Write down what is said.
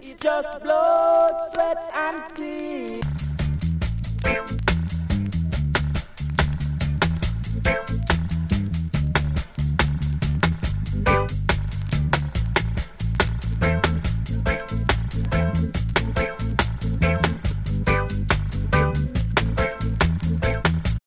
It's just blood, sweat, and tears.